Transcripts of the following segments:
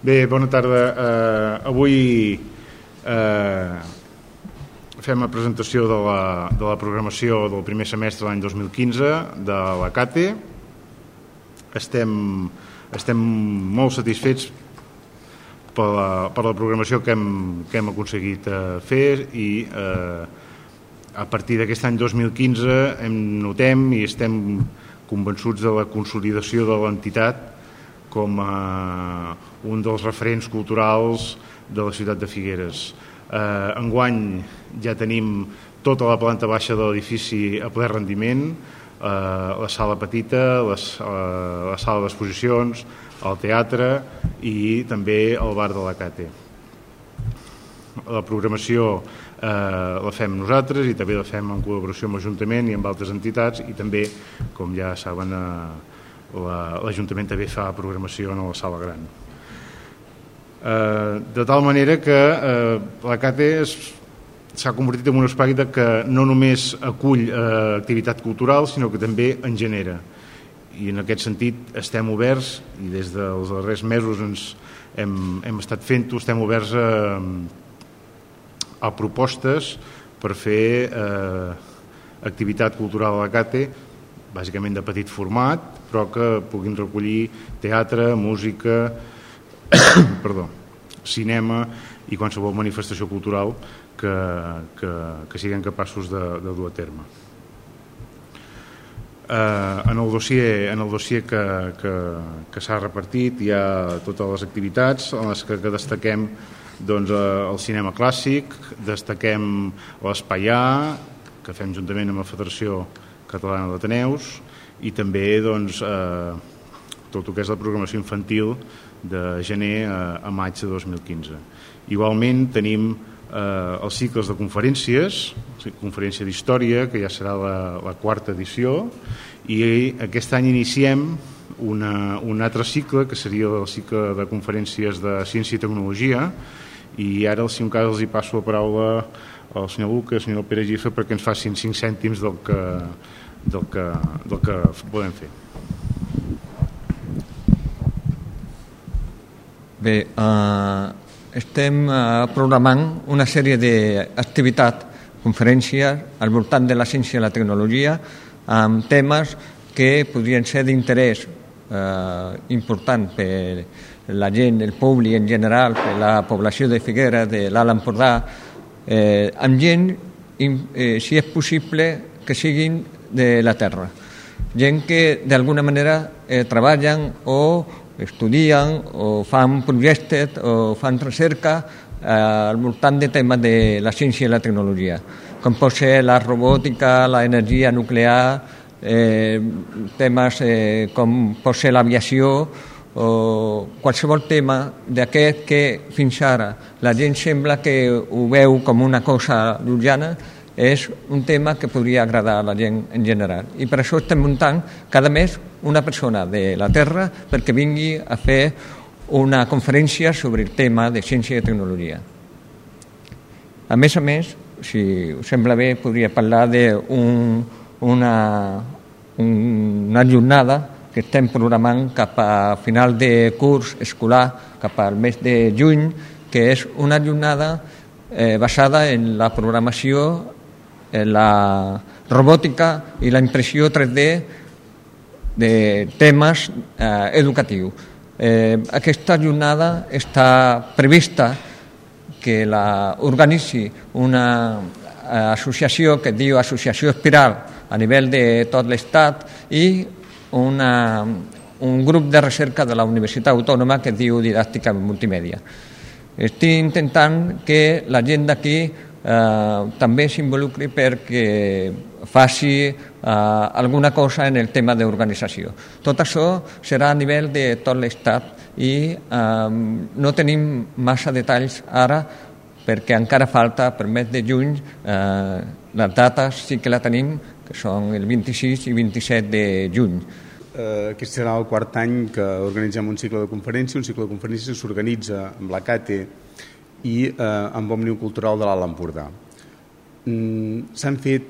Bé, bona tarda. Uh, avui uh, fem la presentació de la, de la programació del primer semestre de l'any 2015 de la CATE. Estem, estem molt satisfets per la, per la programació que hem, que hem aconseguit uh, fer i uh, a partir d'aquest any 2015 hem notem i estem convençuts de la consolidació de l'entitat com a un dels referents culturals de la ciutat de Figueres. Eh, enguany ja tenim tota la planta baixa de l'edifici a ple rendiment, eh, la sala petita, les, eh, la sala d'exposicions, el teatre i també el bar de la Cate. La programació eh, la fem nosaltres i també la fem en col·laboració amb l'Ajuntament i amb altres entitats i també, com ja saben, eh, l'Ajuntament la, també fa programació en la sala gran. Eh, de tal manera que eh, la CATE s'ha convertit en un espai que no només acull eh, activitat cultural, sinó que també en genera. I en aquest sentit estem oberts, i des dels darrers mesos ens hem, hem estat fent-ho, estem oberts a, a propostes per fer eh, activitat cultural a la CATE, bàsicament de petit format, però que puguin recollir teatre, música, perdó, cinema i qualsevol manifestació cultural que, que, que siguin capaços de, de dur a terme. Eh, en el dossier, en el dossier que, que, que s'ha repartit hi ha totes les activitats en les que, que destaquem doncs, eh, el cinema clàssic, destaquem l'Espai A, que fem juntament amb la Federació Catalana d'Ateneus, i també doncs, eh, tot el que és la programació infantil de gener a, a maig de 2015. Igualment tenim eh, els cicles de conferències, conferència d'història, que ja serà la, la quarta edició, i aquest any iniciem una, un altre cicle, que seria el cicle de conferències de ciència i tecnologia, i ara, si un cas, els hi passo la paraula al senyor Lucas, al senyor Pere Gifa, perquè ens facin cinc cèntims del que, del que, del que podem fer. Bé, eh, estem eh, programant una sèrie d'activitats, conferències al voltant de la ciència i la tecnologia amb temes que podrien ser d'interès eh, important per la gent, el públic en general, per la població de Figuera, de l'Alt Empordà, eh, amb gent, eh, si és possible, que siguin de la terra. Gent que d'alguna manera eh, treballen o estudien o fan projectes o fan recerca eh, al voltant de temes de la ciència i la tecnologia, com pot ser la robòtica, l'energia nuclear, eh, temes eh, com pot ser l'aviació o qualsevol tema d'aquest que fins ara la gent sembla que ho veu com una cosa llunyana és un tema que podria agradar a la gent en general. I per això estem muntant cada mes una persona de la Terra perquè vingui a fer una conferència sobre el tema de ciència i tecnologia. A més a més, si us sembla bé, podria parlar d'una un, una jornada que estem programant cap a final de curs escolar, cap al mes de juny, que és una jornada eh, basada en la programació Eh, la robòtica i la impressió 3D de temes eh, educatius. Eh, aquesta jornada està prevista que la organitzi una eh, associació que diu Associació Espiral a nivell de tot l'Estat i una, un grup de recerca de la Universitat Autònoma que diu Didàctica Multimèdia. Estic intentant que la gent d'aquí eh, també s'involucri perquè faci eh, alguna cosa en el tema d'organització. Tot això serà a nivell de tot l'Estat i eh, no tenim massa detalls ara perquè encara falta per mes de juny eh, les dates sí que la tenim que són el 26 i 27 de juny. Uh, aquest serà el quart any que organitzem un cicle de conferència, un cicle de conferències s'organitza amb la CATE i eh, amb Òmnium Cultural de l'Alt Empordà. Mm, S'han fet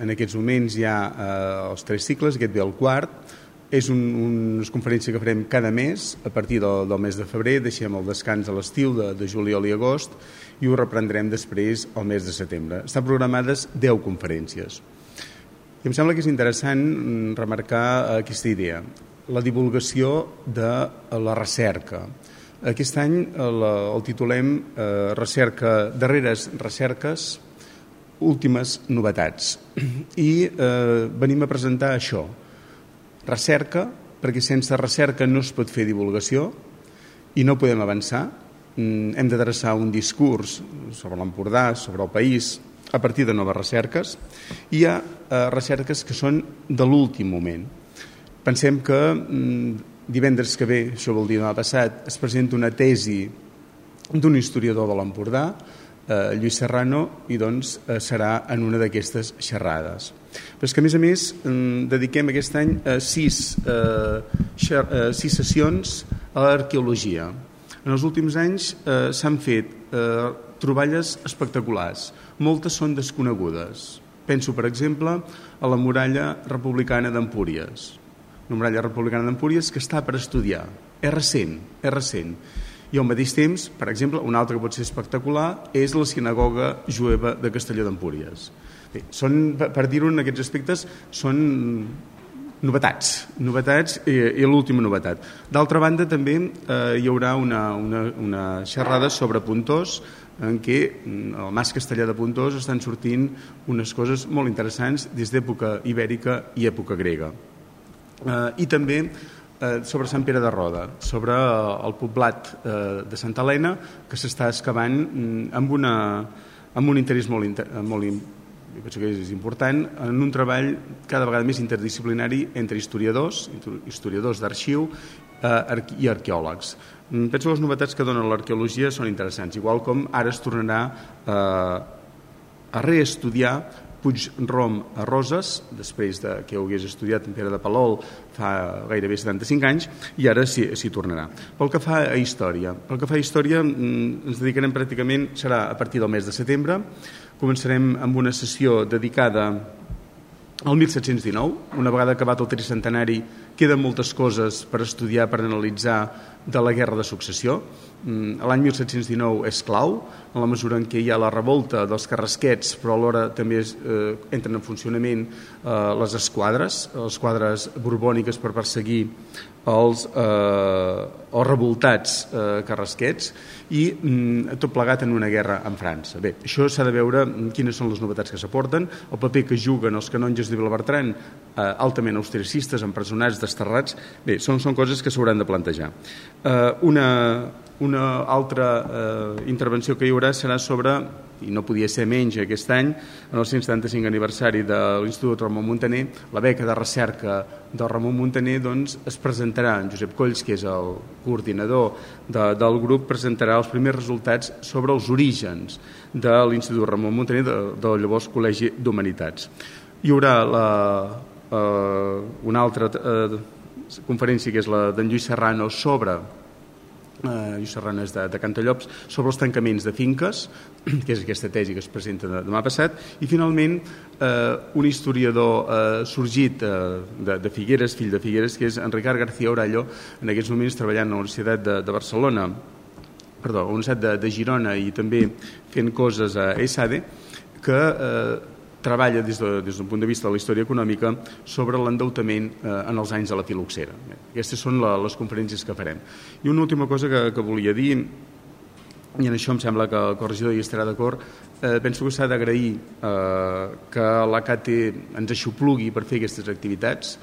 en aquests moments ja eh, els tres cicles, aquest ve el quart, és un, una conferència que farem cada mes, a partir del, del mes de febrer, deixem el descans a l'estiu de, de juliol i agost i ho reprendrem després el mes de setembre. Estan programades 10 conferències. I em sembla que és interessant mm, remarcar aquesta idea, la divulgació de la recerca. Aquest any el, el titulem eh, recerca, darreres recerques, últimes novetats. I eh, venim a presentar això, recerca, perquè sense recerca no es pot fer divulgació i no podem avançar. Mm, hem de dreçar un discurs sobre l'Empordà, sobre el país, a partir de noves recerques. Hi ha eh, recerques que són de l'últim moment. Pensem que mm, divendres que ve, això vol dir demà passat, es presenta una tesi d'un historiador de l'Empordà, eh, Lluís Serrano, i doncs eh, serà en una d'aquestes xerrades. Però és que, a més a més, mm, dediquem aquest any a sis, eh, eh, sis sessions a l'arqueologia. En els últims anys eh, s'han fet eh, troballes espectaculars. Moltes són desconegudes. Penso, per exemple, a la muralla republicana d'Empúries. Una muralla republicana d'Empúries que està per estudiar. És recent, és recent. I al mateix temps, per exemple, una altra que pot ser espectacular és la sinagoga jueva de Castelló d'Empúries Bé, són, per dir-ho en aquests aspectes, són novetats, novetats i, i l'última novetat. D'altra banda, també eh, hi haurà una, una, una xerrada sobre Puntós, en què mm, al Mas Castellà de Puntós estan sortint unes coses molt interessants des d'època ibèrica i època grega. Eh, I també eh, sobre Sant Pere de Roda, sobre el poblat eh, de Santa Helena, que s'està excavant mm, amb, una, amb un interès molt, inter, molt, jo penso que és important, en un treball cada vegada més interdisciplinari entre historiadors, historiadors d'arxiu eh, i arqueòlegs. Mm, penso que les novetats que dona l'arqueologia són interessants, igual com ara es tornarà eh, a reestudiar Puig-rom a Roses, després de que ho hagués estudiat en Pere de Palol fa gairebé 75 anys, i ara s'hi tornarà. Pel que fa a història, pel que fa a història mm, ens dedicarem pràcticament, serà a partir del mes de setembre, Començarem amb una sessió dedicada al 1719, una vegada acabat el tricentenari, queden moltes coses per estudiar, per analitzar de la Guerra de Successió. Mm, l'any 1719 és clau, en la mesura en què hi ha la revolta dels carrasquets, però alhora també es, eh, entren en funcionament eh, les esquadres, les esquadres borbòniques per perseguir els, eh, els revoltats eh, carrasquets i mm, tot plegat en una guerra amb França. Bé, això s'ha de veure quines són les novetats que s'aporten, el paper que juguen els canonges de Vilabertran, eh, altament austricistes, empresonats, desterrats, bé, són, són coses que s'hauran de plantejar. Eh, una, una altra eh, intervenció que hi haurà serà sobre, i no podia ser menys aquest any, en el 175 aniversari de l'Institut Ramon Montaner, la beca de recerca del Ramon Montaner doncs, es presentarà, en Josep Colls, que és el coordinador de, del grup, presentarà els primers resultats sobre els orígens de l'Institut Ramon Montaner, de, del llavors Col·legi d'Humanitats. Hi haurà la, eh, una altra eh, conferència, que és la d'en Lluís Serrano, sobre eh, Lluís Serranes de, de Cantallops, sobre els tancaments de finques, que és aquesta tesi que es presenta demà passat, i finalment eh, un historiador eh, sorgit eh, de, de Figueres, fill de Figueres, que és en Ricard García Orallo, en aquests moments treballant a la Universitat de, de Barcelona, perdó, a la Universitat de, de Girona i també fent coses a ESADE, que eh, treballa des d'un de, des punt de vista de la història econòmica sobre l'endeutament eh, en els anys de la filoxera. Aquestes són la, les conferències que farem. I una última cosa que, que volia dir, i en això em sembla que el corregidor hi estarà d'acord, eh, penso que s'ha d'agrair eh, que l'ACAT ens aixoplugui per fer aquestes activitats,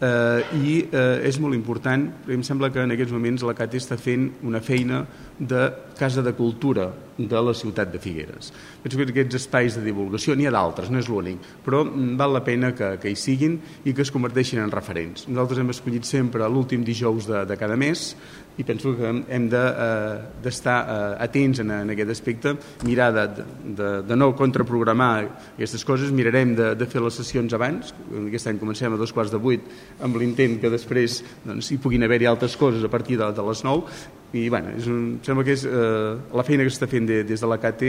eh, i eh, és molt important, perquè em sembla que en aquests moments la CAT està fent una feina de casa de cultura de la ciutat de Figueres. Penso que aquests espais de divulgació, n'hi ha d'altres, no és l'únic, però mm, val la pena que, que hi siguin i que es converteixin en referents. Nosaltres hem escollit sempre l'últim dijous de, de cada mes i penso que hem d'estar de, eh, eh, atents en, en aquest aspecte, mirar de, de, de no contraprogramar aquestes coses, mirarem de, de fer les sessions abans, aquest any comencem a dos quarts de vuit amb l'intent que després doncs, hi puguin haver-hi altres coses a partir de, de les nou i bueno, és un, sembla que és, eh, la feina que s'està fent de, des de la CAT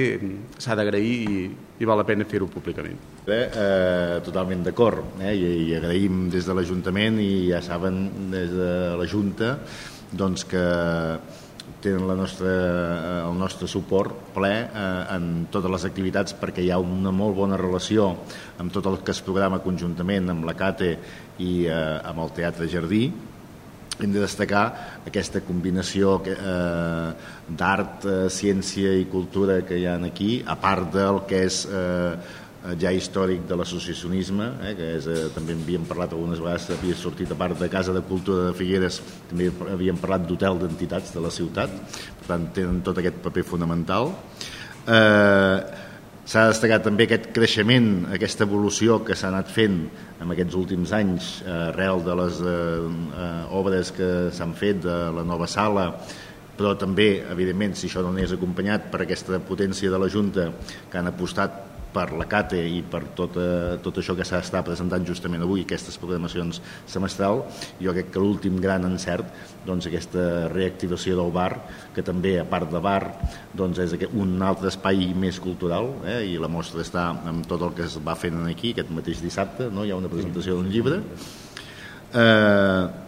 s'ha d'agrair i, i val la pena fer-ho públicament. Bé, eh, totalment d'acord eh? I, i agraïm des de l'Ajuntament i ja saben des de la Junta doncs que tenen la nostra, eh, el nostre suport ple eh, en totes les activitats perquè hi ha una molt bona relació amb tot el que es programa conjuntament amb la CATE i eh, amb el Teatre Jardí hem de destacar aquesta combinació eh, d'art, eh, ciència i cultura que hi ha aquí, a part del que és eh, ja històric de l'associacionisme, eh, que és, eh, també havíem parlat algunes vegades, havia sortit a part de Casa de Cultura de Figueres, també havíem parlat d'hotel d'entitats de la ciutat, per tant tenen tot aquest paper fonamental. Eh, S'ha destacat també aquest creixement, aquesta evolució que s'ha anat fent en aquests últims anys eh, arrel de les eh, eh, obres que s'han fet de la nova sala, però també, evidentment, si això no n'és acompanyat per aquesta potència de la Junta que han apostat per la CATE i per tot, eh, tot això que s'està presentant justament avui, aquestes programacions semestral, jo crec que l'últim gran encert, doncs aquesta reactivació del bar, que també, a part de bar, doncs és un altre espai més cultural, eh, i la mostra està amb tot el que es va fent aquí, aquest mateix dissabte, no? hi ha una presentació d'un llibre, eh,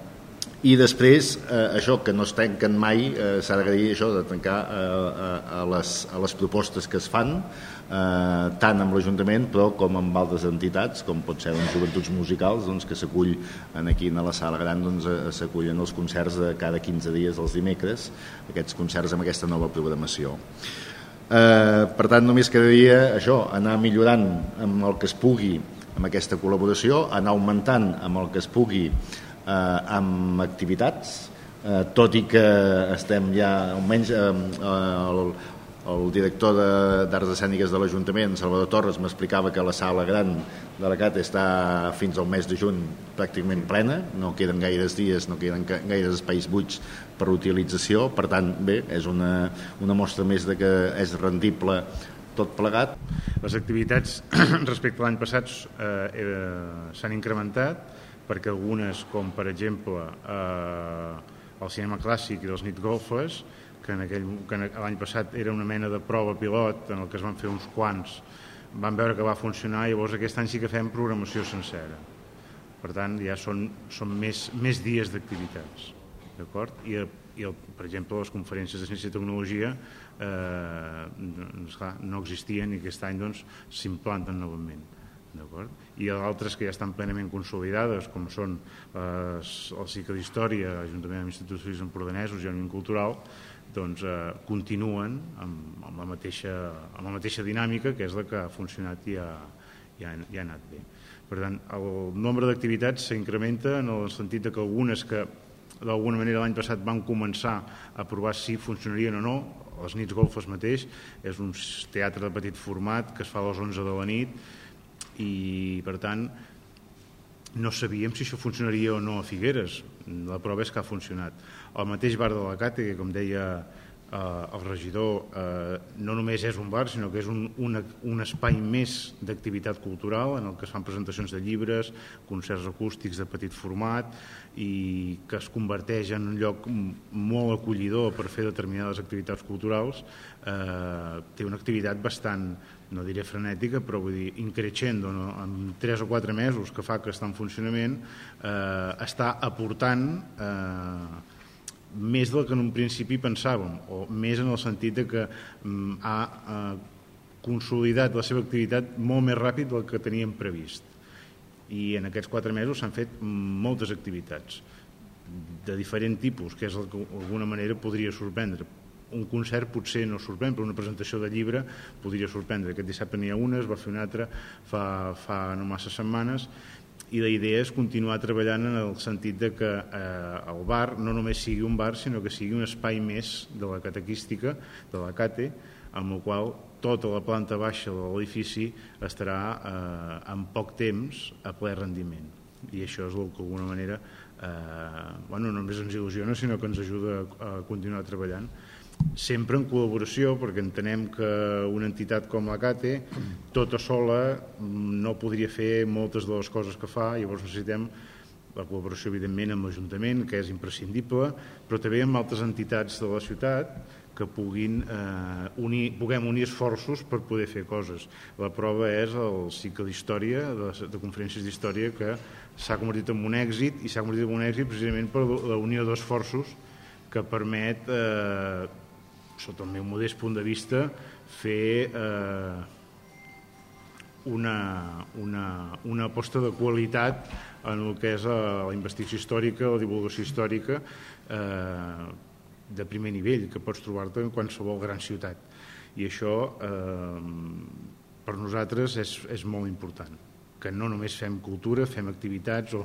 i després eh, això que no es tanquen mai eh, s'ha d'agrair això de tancar eh, a, a, les, a les propostes que es fan eh, tant amb l'Ajuntament però com amb altres entitats com pot ser doncs, joventuts musicals doncs, que s'acull aquí a la sala gran doncs, eh, s'acullen els concerts de cada 15 dies els dimecres aquests concerts amb aquesta nova programació. Eh, per tant només quedaria això anar millorant amb el que es pugui amb aquesta col·laboració anar augmentant amb el que es pugui eh, amb activitats, eh, tot i que estem ja, almenys eh, el, el director d'Arts Escèniques de l'Ajuntament, Salvador Torres, m'explicava que la sala gran de la CAT està fins al mes de juny pràcticament plena, no queden gaires dies, no queden gaires espais buits per utilització, per tant, bé, és una, una mostra més de que és rendible tot plegat. Les activitats respecte a l'any passat eh, eh, s'han incrementat, perquè algunes, com per exemple eh, el cinema clàssic i dels nit golfes, que en aquell que l'any passat era una mena de prova pilot en el que es van fer uns quants, van veure que va funcionar i llavors aquest any sí que fem programació sencera. Per tant, ja són, són més, més dies d'activitats. D'acord? I, i el, per exemple, les conferències de ciència i tecnologia eh, doncs, clar, no existien i aquest any doncs, s'implanten doncs, novament i altres que ja estan plenament consolidades, com són eh, el cicle d'història, l'Ajuntament amb Instituts Empordanesos i Òmnium Cultural, doncs eh, continuen amb, amb, la mateixa, amb la mateixa dinàmica que és la que ha funcionat i ha, i ha, i ha anat bé. Per tant, el nombre d'activitats s'incrementa en el sentit de que algunes que d'alguna manera l'any passat van començar a provar si funcionarien o no, les nits golfes mateix, és un teatre de petit format que es fa a les 11 de la nit i per tant no sabíem si això funcionaria o no a Figueres. La prova és que ha funcionat. El mateix bar de la Cate que com deia eh, el regidor eh, no només és un bar sinó que és un, un, un espai més d'activitat cultural en el que es fan presentacions de llibres concerts acústics de petit format i que es converteix en un lloc molt acollidor per fer determinades activitats culturals eh, té una activitat bastant no diré frenètica, però vull dir, increixendo, no? en 3 o 4 mesos que fa que està en funcionament, eh, està aportant eh, més del que en un principi pensàvem, o més en el sentit de que mm, ha consolidat la seva activitat molt més ràpid del que teníem previst. I en aquests 4 mesos s'han fet moltes activitats de diferent tipus, que és el que d'alguna manera podria sorprendre un concert potser no sorprèn, però una presentació de llibre podria sorprendre. Aquest dissabte n'hi ha una, es va fer una altra fa, fa no massa setmanes, i la idea és continuar treballant en el sentit de que eh, el bar no només sigui un bar, sinó que sigui un espai més de la catequística, de la cate, amb el qual tota la planta baixa de l'edifici estarà eh, en poc temps a ple rendiment. I això és el que d'alguna manera eh, bueno, no només ens il·lusiona, sinó que ens ajuda a, continuar treballant sempre en col·laboració, perquè entenem que una entitat com la CATE, tota sola, no podria fer moltes de les coses que fa, llavors necessitem la col·laboració evidentment amb l'Ajuntament, que és imprescindible, però també amb altres entitats de la ciutat que puguin, eh, unir, puguem unir esforços per poder fer coses. La prova és el cicle d'història, de, de conferències d'història, que s'ha convertit en un èxit i s'ha convertit en un èxit precisament per la unió d'esforços que permet, eh, sota el meu modest punt de vista, fer eh, una, una, una aposta de qualitat en el que és la investigació històrica, la divulgació històrica, eh, de primer nivell que pots trobar-te en qualsevol gran ciutat. I això eh, per nosaltres és, és molt important que no només fem cultura, fem activitats o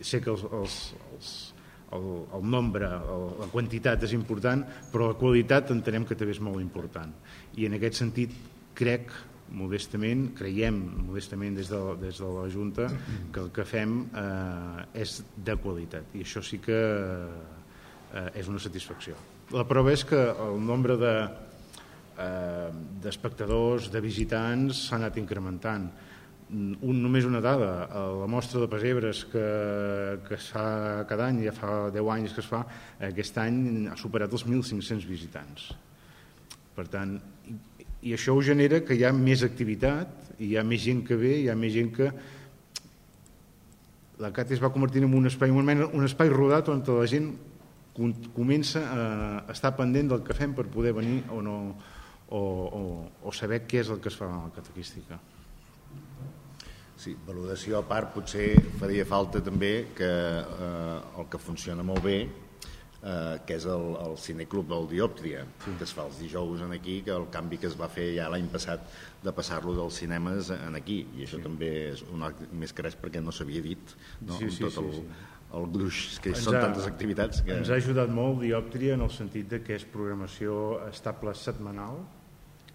sé que els, els, els, el, el nombre, el, la quantitat és important, però la qualitat entenem que també és molt important. I en aquest sentit crec modestament, creiem modestament des de, des de la Junta que el que fem eh, és de qualitat i això sí que eh, és una satisfacció. La prova és que el nombre de eh, d'espectadors, de visitants s'ha anat incrementant. Un, només una dada, la mostra de pessebres que, que es fa cada any, ja fa 10 anys que es fa, aquest any ha superat els 1.500 visitants. Per tant, i, i això genera que hi ha més activitat, hi ha més gent que ve, hi ha més gent que la CAT es va convertir en un espai, un, un espai rodat on la gent comença a estar pendent del que fem per poder venir o, no, o, o, o saber què és el que es fa a la catequística. Sí, valoració a part, potser faria falta també que eh, el que funciona molt bé eh, que és el, el cineclub del Diòptria, sí. que es fa els dijous en aquí, que el canvi que es va fer ja l'any passat de passar-lo dels cinemes en aquí, i això sí. també és un acte més res perquè no s'havia dit no? sí, sí, tot el, sí, sí. el gruix, que ens són ha, tantes activitats. Que... Ens ha ajudat molt Diòptria en el sentit de que és programació estable setmanal,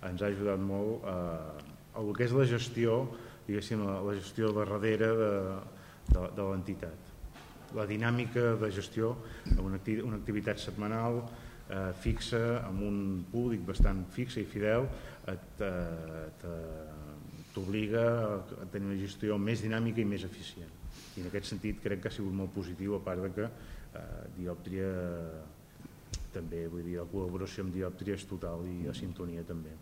ens ha ajudat molt eh, el que és la gestió, diguéssim, la, la gestió darrere de, de, de l'entitat la dinàmica de gestió una, acti una activitat setmanal eh, fixa, amb un públic bastant fixe i fidel t'obliga a tenir una gestió més dinàmica i més eficient i en aquest sentit crec que ha sigut molt positiu a part de que eh, Diòptria també, vull dir, la col·laboració amb Diòptria és total i a sintonia també.